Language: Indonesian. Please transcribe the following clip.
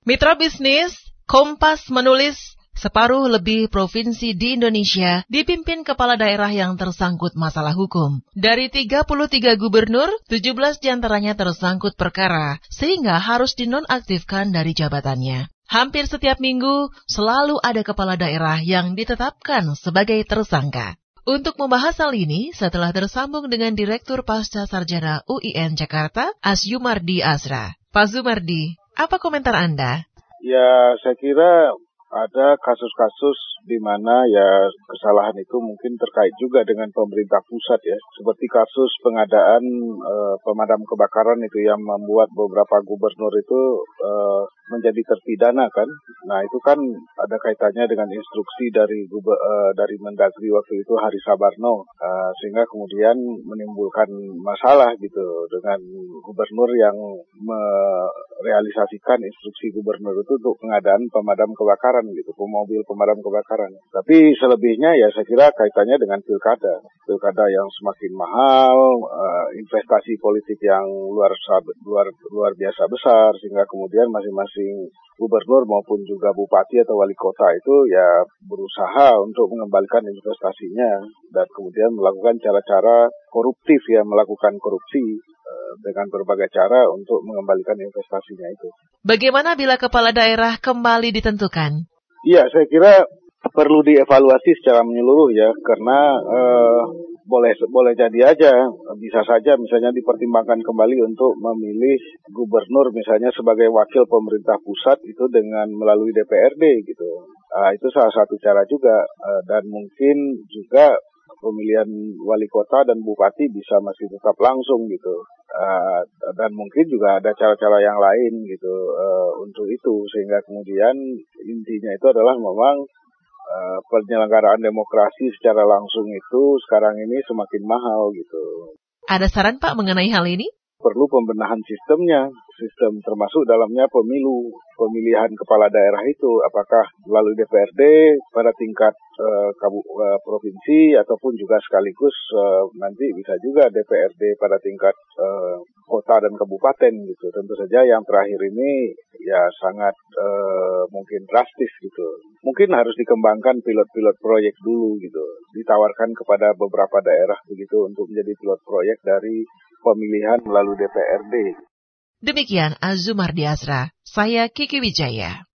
Mitra bisnis, Kompas menulis separuh lebih provinsi di Indonesia dipimpin kepala daerah yang tersangkut masalah hukum. Dari 33 gubernur, 17 di antaranya tersangkut perkara, sehingga harus dinonaktifkan dari jabatannya. Hampir setiap minggu selalu ada kepala daerah yang ditetapkan sebagai tersangka. Untuk membahas hal ini, setelah tersambung dengan Direktur Pasca Sarjana UIN Jakarta, Asyumardi Azra. Pak Zumardi, apa komentar Anda? Ya, saya kira ada kasus-kasus di mana ya kesalahan itu mungkin terkait juga dengan pemerintah pusat ya. Seperti kasus pengadaan e, pemadam kebakaran itu yang membuat beberapa gubernur itu e, menjadi terpidana kan. Nah itu kan ada kaitannya dengan instruksi dari e, dari Mendagri waktu itu Hari Sabarno. E, sehingga kemudian menimbulkan masalah gitu dengan gubernur yang merealisasikan instruksi gubernur itu untuk pengadaan pemadam kebakaran gitu, mobil pemadam kebakaran. Tapi selebihnya ya saya kira kaitannya dengan pilkada. Pilkada yang semakin mahal, uh, investasi politik yang luar luar luar biasa besar sehingga kemudian masing-masing gubernur maupun juga bupati atau wali kota itu ya berusaha untuk mengembalikan investasinya dan kemudian melakukan cara-cara koruptif ya melakukan korupsi eh, dengan berbagai cara untuk mengembalikan investasinya itu. Bagaimana bila kepala daerah kembali ditentukan? Iya, saya kira perlu dievaluasi secara menyeluruh ya, karena eh, boleh boleh jadi aja bisa saja misalnya dipertimbangkan kembali untuk memilih gubernur misalnya sebagai wakil pemerintah pusat itu dengan melalui DPRD gitu. Nah, itu salah satu cara juga uh, dan mungkin juga pemilihan wali kota dan bupati bisa masih tetap langsung gitu. Uh, dan mungkin juga ada cara-cara yang lain gitu uh, untuk itu sehingga kemudian intinya itu adalah memang uh, penyelenggaraan demokrasi secara langsung itu sekarang ini semakin mahal gitu. Ada saran Pak mengenai hal ini? Perlu pembenahan sistemnya, sistem termasuk dalamnya pemilu, pemilihan kepala daerah itu apakah melalui DPRD pada tingkat uh, kabu, uh, provinsi ataupun juga sekaligus uh, nanti bisa juga DPRD pada tingkat uh, kota dan kabupaten gitu. Tentu saja yang terakhir ini ya sangat uh, mungkin drastis gitu. Mungkin harus dikembangkan pilot-pilot proyek dulu gitu. Ditawarkan kepada beberapa daerah begitu untuk menjadi pilot proyek dari pemilihan melalui DPRD. Demikian Azumar Azra, saya Kiki Wijaya.